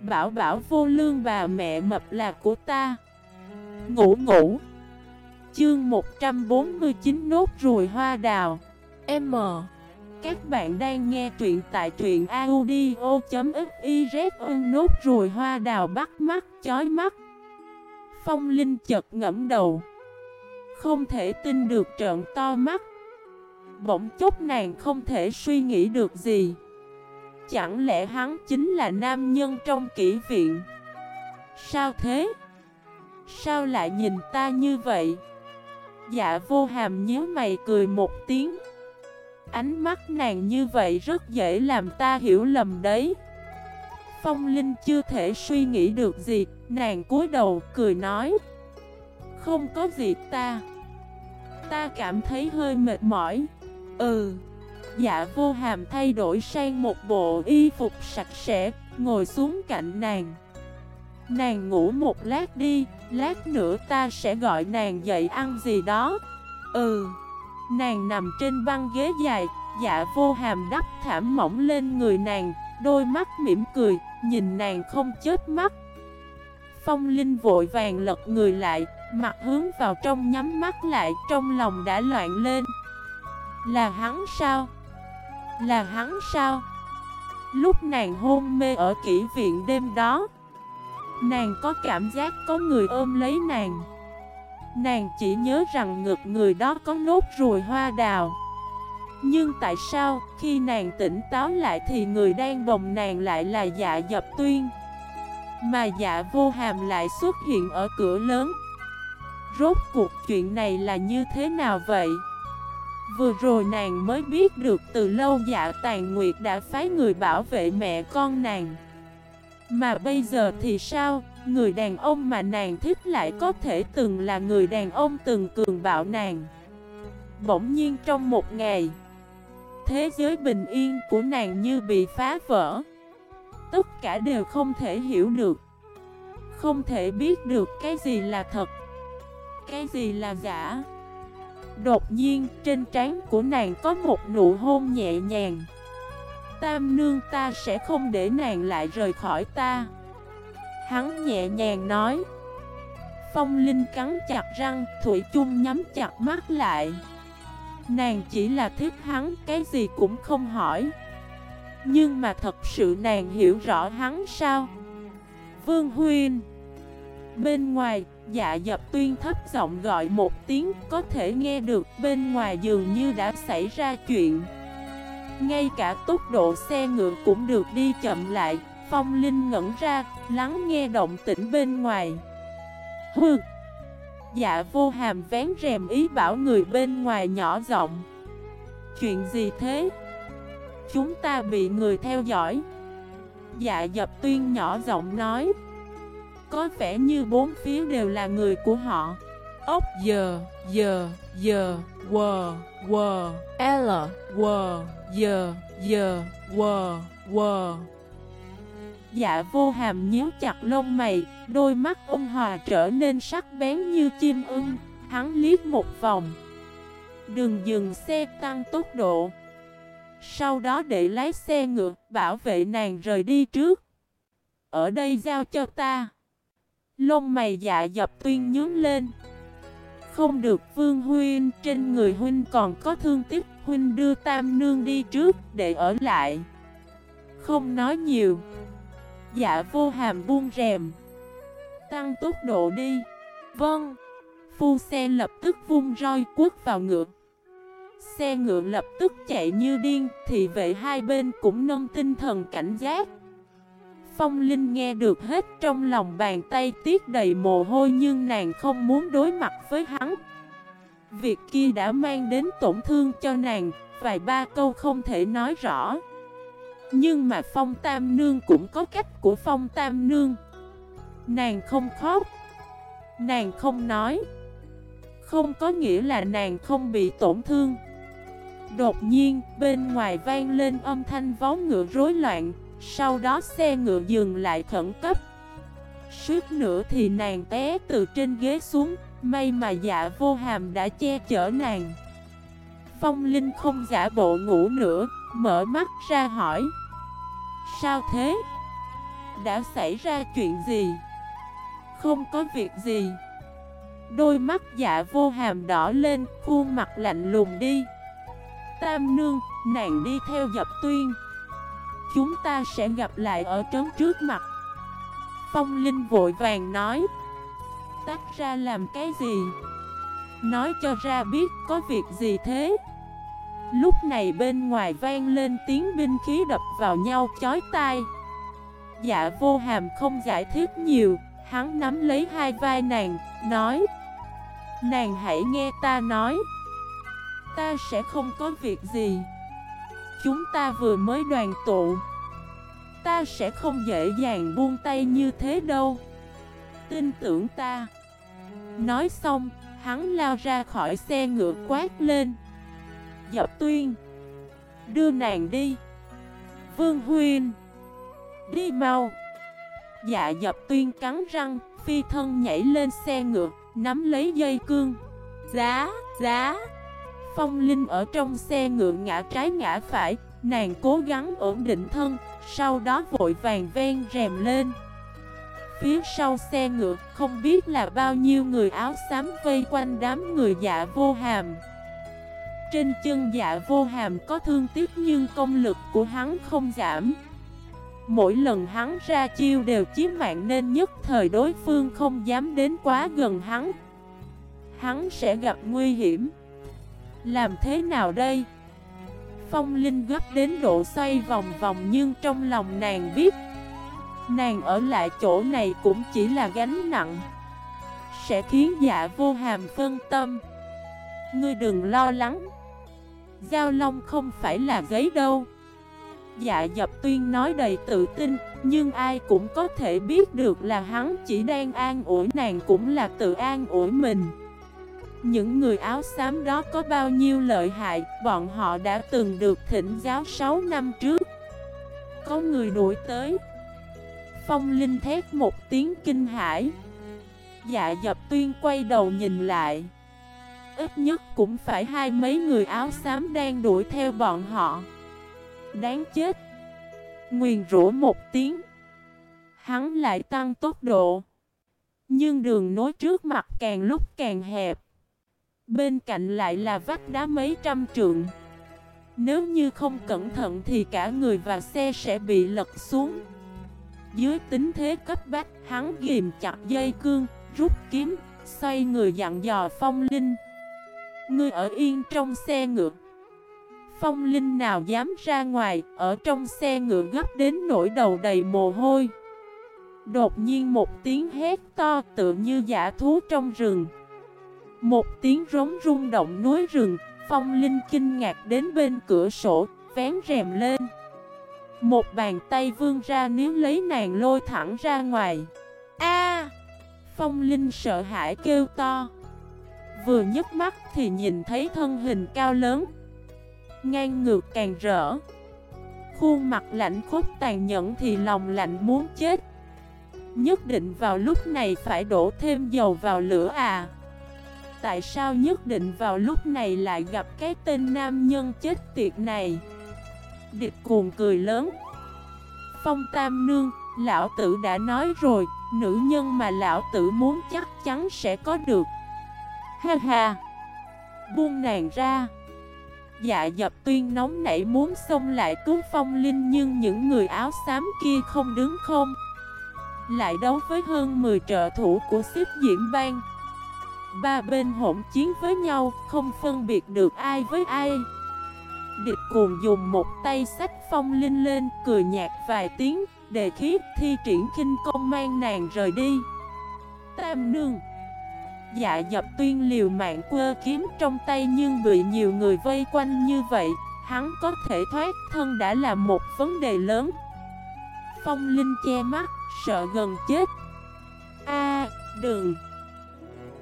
Bảo bảo vô lương bà mẹ mập là của ta. Ngủ ngủ. Chương 149 nốt ruồi hoa đào. M. Các bạn đang nghe truyện tại truyện audio.xyz Nốt ruồi hoa đào bắt mắt, chói mắt. Phong Linh chật ngẫm đầu. Không thể tin được trợn to mắt. Bỗng chốc nàng không thể suy nghĩ được gì. Chẳng lẽ hắn chính là nam nhân trong kỷ viện? Sao thế? Sao lại nhìn ta như vậy? Dạ vô hàm nhớ mày cười một tiếng. Ánh mắt nàng như vậy rất dễ làm ta hiểu lầm đấy. Phong Linh chưa thể suy nghĩ được gì, Nàng cúi đầu cười nói. Không có gì ta. Ta cảm thấy hơi mệt mỏi. Ừ. Dạ vô hàm thay đổi sang một bộ y phục sạch sẽ, Ngồi xuống cạnh nàng. Nàng ngủ một lát đi, Lát nữa ta sẽ gọi nàng dậy ăn gì đó. Ừ. Nàng nằm trên băng ghế dài Dạ vô hàm đắp thảm mỏng lên người nàng, Đôi mắt mỉm cười, Nhìn nàng không chết mắt. Phong Linh vội vàng lật người lại, Mặt hướng vào trong nhắm mắt lại, Trong lòng đã loạn lên. Là hắn sao? Là hắn sao? Lúc nàng hôn mê ở kỹ viện đêm đó, Nàng có cảm giác có người ôm lấy nàng Nàng chỉ nhớ rằng ngực người đó có nốt ruồi hoa đào Nhưng tại sao khi nàng tỉnh táo lại thì người đang bồng nàng lại là dạ dập tuyên Mà dạ vô hàm lại xuất hiện ở cửa lớn Rốt cuộc chuyện này là như thế nào vậy? Vừa rồi nàng mới biết được từ lâu dạ tàn nguyệt đã phái người bảo vệ mẹ con nàng. Mà bây giờ thì sao? Người đàn ông mà nàng thích lại có thể từng là người đàn ông từng cường bạo nàng. Bỗng nhiên trong một ngày, Thế giới bình yên của nàng như bị phá vỡ. Tất cả đều không thể hiểu được. Không thể biết được cái gì là thật, Cái gì là giả. Đột nhiên trên trán của nàng có một nụ hôn nhẹ nhàng. Tam nương ta sẽ không để nàng lại rời khỏi ta. Hắn nhẹ nhàng nói. Phong Linh cắn chặt răng Thủy chung nhắm chặt mắt lại. Nàng chỉ là thích hắn Cái gì cũng không hỏi. Nhưng mà thật sự nàng hiểu rõ hắn sao? Vương Huyên, Bên ngoài Dạ dập tuyên thấp giọng gọi một tiếng, Có thể nghe được, bên ngoài dường như đã xảy ra chuyện. Ngay cả tốc độ xe ngựa cũng được đi chậm lại, Phong Linh ngẩn ra, Lắng nghe động tĩnh bên ngoài. Hừ! Dạ vô hàm vén rèm ý bảo người bên ngoài nhỏ giọng. Chuyện gì thế? Chúng ta bị người theo dõi. Dạ dập tuyên nhỏ giọng nói có vẻ như bốn phía đều là người của họ. Ốc giờ, giờ, giờ, quờ, quờ, l, quờ, giờ, giờ, quờ, quờ Dạ vô hàm nhíu chặt lông mày Đôi mắt ông hòa trở nên sắc bén như chim ưng. Hắn liếc một vòng. Đừng dừng xe tăng tốc độ. Sau đó để lái xe ngược Bảo vệ nàng rời đi trước. Ở đây giao cho ta. Lông mày dạ dập tuyên nhướng lên. Không được, Vương Huynh, Trên người Huynh còn có thương tiếc Huynh đưa Tam Nương đi trước Để ở lại. Không nói nhiều. Dạ vô hàm buông rèm. Tăng tốc độ đi. Vâng. Phu xe lập tức vung roi quất vào ngựa. Xe ngựa lập tức chạy như điên Thì vệ hai bên cũng nâng tinh thần cảnh giác. Phong Linh nghe được hết trong lòng bàn tay tiết đầy mồ hôi nhưng nàng không muốn đối mặt với hắn. Việc kia đã mang đến tổn thương cho nàng, vài ba câu không thể nói rõ. Nhưng mà Phong Tam Nương cũng có cách của Phong Tam Nương. Nàng không khóc, nàng không nói. Không có nghĩa là nàng không bị tổn thương. Đột nhiên, bên ngoài vang lên âm thanh vó ngựa rối loạn, sau đó xe ngựa dừng lại khẩn cấp. Suốt nữa thì nàng té từ trên ghế xuống May mà dạ vô hàm đã che chở nàng. Phong Linh không giả bộ ngủ nữa Mở mắt ra hỏi. Sao thế? đã xảy ra chuyện gì? Không có việc gì. Đôi mắt dạ vô hàm đỏ lên, khuôn mặt lạnh lùng đi. Tam nương, nàng đi theo dập tuyên. Chúng ta sẽ gặp lại ở trấn trước mặt. Phong Linh vội vàng nói. Tách ra làm cái gì? Nói cho ra biết có việc gì thế. Lúc này bên ngoài vang lên tiếng binh khí đập vào nhau chói tai. Dạ vô hàm không giải thích nhiều Hắn nắm lấy hai vai nàng, nói. Nàng hãy nghe ta nói. Ta sẽ không có việc gì. Chúng ta vừa mới đoàn tụ. Ta sẽ không dễ dàng buông tay như thế đâu. Tin tưởng ta. Nói xong, hắn lao ra khỏi xe ngựa quát lên. Dập tuyên. Đưa nàng đi. Vương Huyên. Đi mau. Dạ dập tuyên cắn răng Phi thân nhảy lên xe ngựa Nắm lấy dây cương. Giá, giá. Phong Linh ở trong xe ngựa ngã trái ngã phải, Nàng cố gắng ổn định thân, Sau đó vội vàng ven rèm lên. Phía sau xe ngựa, không biết là bao nhiêu người áo xám vây quanh đám người dạ vô hàm. Trên chân dạ vô hàm có thương tiếc nhưng công lực của hắn không giảm. Mỗi lần hắn ra chiêu đều chiếm mạng nên nhất thời đối phương không dám đến quá gần hắn. Hắn sẽ gặp nguy hiểm. Làm thế nào đây? Phong Linh gấp đến độ xoay vòng vòng nhưng trong lòng nàng biết, Nàng ở lại chỗ này cũng chỉ là gánh nặng, Sẽ khiến dạ vô hàm phân tâm. Ngươi đừng lo lắng. Giao Long không phải là giấy đâu. Dạ dập tuyên nói đầy tự tin, Nhưng ai cũng có thể biết được là hắn chỉ đang an ủi nàng cũng là tự an ủi mình. Những người áo xám đó có bao nhiêu lợi hại? Bọn họ đã từng được thỉnh giáo 6 năm trước. Có người đuổi tới. Phong Linh thét một tiếng kinh hãi. Dạ dập tuyên quay đầu nhìn lại. Ít nhất cũng phải hai mấy người áo xám đang đuổi theo bọn họ. Đáng chết. Nguyền rủa một tiếng. Hắn lại tăng tốc độ. Nhưng đường nối trước mặt càng lúc càng hẹp. Bên cạnh lại là vách đá mấy trăm trượng Nếu như không cẩn thận thì cả người và xe sẽ bị lật xuống Dưới tính thế cấp bách Hắn ghim chặt dây cương Rút kiếm Xoay người dặn dò phong linh Ngươi ở yên trong xe ngựa Phong Linh nào dám ra ngoài, ở trong xe ngựa gấp đến nỗi đầu đầy mồ hôi. Đột nhiên một tiếng hét to tựa như giả thú trong rừng. Một tiếng rống rung động núi rừng, Phong Linh kinh ngạc đến bên cửa sổ, vén rèm lên. Một bàn tay vươn ra nếu lấy nàng lôi thẳng ra ngoài. A! Phong Linh sợ hãi kêu to. Vừa nhấc mắt thì nhìn thấy thân hình cao lớn Ngang ngược càng rỡ Khuôn mặt lạnh khốc tàn nhẫn thì lòng lạnh muốn chết Nhất định vào lúc này phải đổ thêm dầu vào lửa à Tại sao nhất định vào lúc này lại gặp cái tên nam nhân chết tiệt này? Địch cuồng cười lớn. Phong Tam Nương, lão tử đã nói rồi Nữ nhân mà lão tử muốn chắc chắn sẽ có được. Ha ha. Buông nàng ra. Dạ dập tuyên nóng nảy muốn xông lại cứu phong linh Nhưng những người áo xám kia không đứng không. Lại đấu với hơn 10 trợ thủ của xếp diễm bang. Ba bên hỗn chiến với nhau Không phân biệt được ai với ai. Địch cuồng dùng một tay sách phong linh lên Cười nhạt vài tiếng Đề khí thi triển kinh công mang nàng rời đi. Tam nương. Dạ dập tuyên liều mạng quơ kiếm trong tay nhưng bị nhiều người vây quanh như vậy Hắn có thể thoát thân đã là một vấn đề lớn. Phong Linh che mắt, sợ gần chết. A, đừng.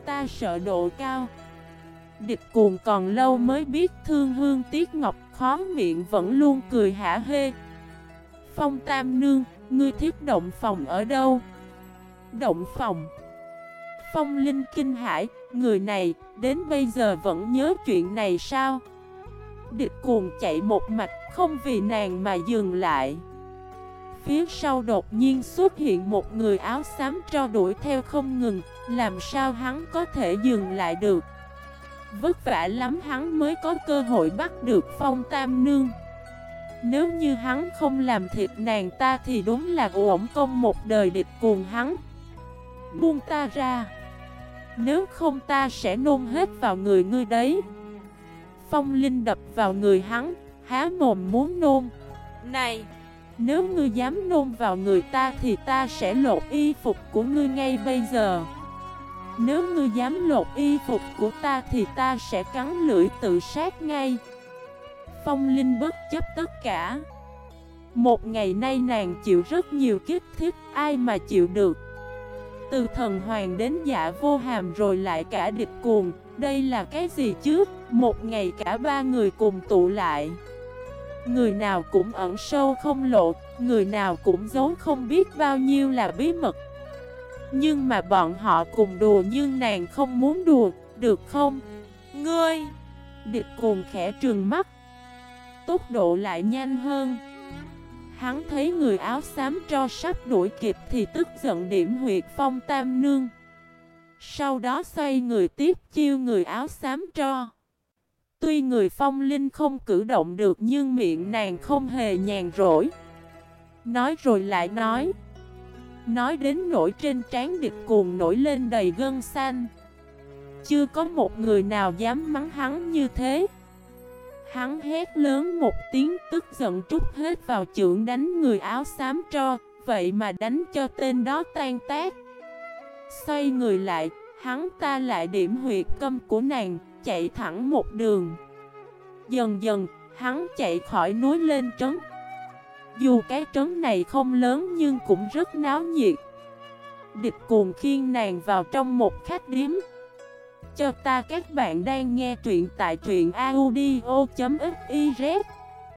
Ta sợ độ cao Địch cuồng còn lâu mới biết thương hương tiếc ngọc khó miệng vẫn luôn cười hả hê Phong Tam Nương, ngươi thiết động phòng ở đâu? Động phòng Phong Linh kinh Hải, người này đến bây giờ vẫn nhớ chuyện này sao? Địch cuồng chạy một mạch không vì nàng mà dừng lại phía sau đột nhiên xuất hiện một người áo xám cho đuổi theo không ngừng, Làm sao hắn có thể dừng lại được? Vất vả lắm hắn mới có cơ hội bắt được phong tam nương. Nếu như hắn không làm thịt nàng ta thì đúng là ổn công một đời địch cuồng hắn. Buông ta ra. Nếu không ta sẽ nôn hết vào người ngươi đấy. Phong Linh đập vào người hắn, Há mồm muốn nôn. Này! Nếu ngươi dám nôn vào người ta Thì ta sẽ lột y phục của ngươi ngay bây giờ. Nếu ngươi dám lột y phục của ta Thì ta sẽ cắn lưỡi tự sát ngay. Phong Linh bất chấp tất cả. Một ngày nay nàng chịu rất nhiều kích thích, Ai mà chịu được? Từ thần hoàng đến dạ vô hàm rồi lại cả địch cuồng, Đây là cái gì chứ? Một ngày cả ba người cùng tụ lại. Người nào cũng ẩn sâu không lộ, Người nào cũng giấu không biết bao nhiêu là bí mật. Nhưng mà bọn họ cùng đùa nhưng nàng không muốn đùa, Được không? Ngươi! Địch cùng khẽ trừng mắt. Tốc độ lại nhanh hơn. Hắn thấy người áo xám cho sắp đuổi kịp thì tức giận điểm huyệt phong tam nương. Sau đó xoay người tiếp chiêu người áo xám cho Tuy người phong linh không cử động được nhưng miệng nàng không hề nhàn rỗi. Nói rồi lại nói. Nói đến nổi trên trán địch cuồng nổi lên đầy gân xanh. Chưa có một người nào dám mắng hắn như thế. Hắn hét lớn một tiếng tức giận trút hết vào chưởng đánh người áo xám cho Vậy mà đánh cho tên đó tan tác. Xoay người lại, hắn ta lại điểm huyệt câm của nàng, chạy thẳng một đường. Dần dần, hắn chạy khỏi núi lên trấn. Dù cái trấn này không lớn nhưng cũng rất náo nhiệt. Địch cuồng khiên nàng vào trong một khách điếm. Cho ta các bạn đang nghe truyện tại truyện audio.fif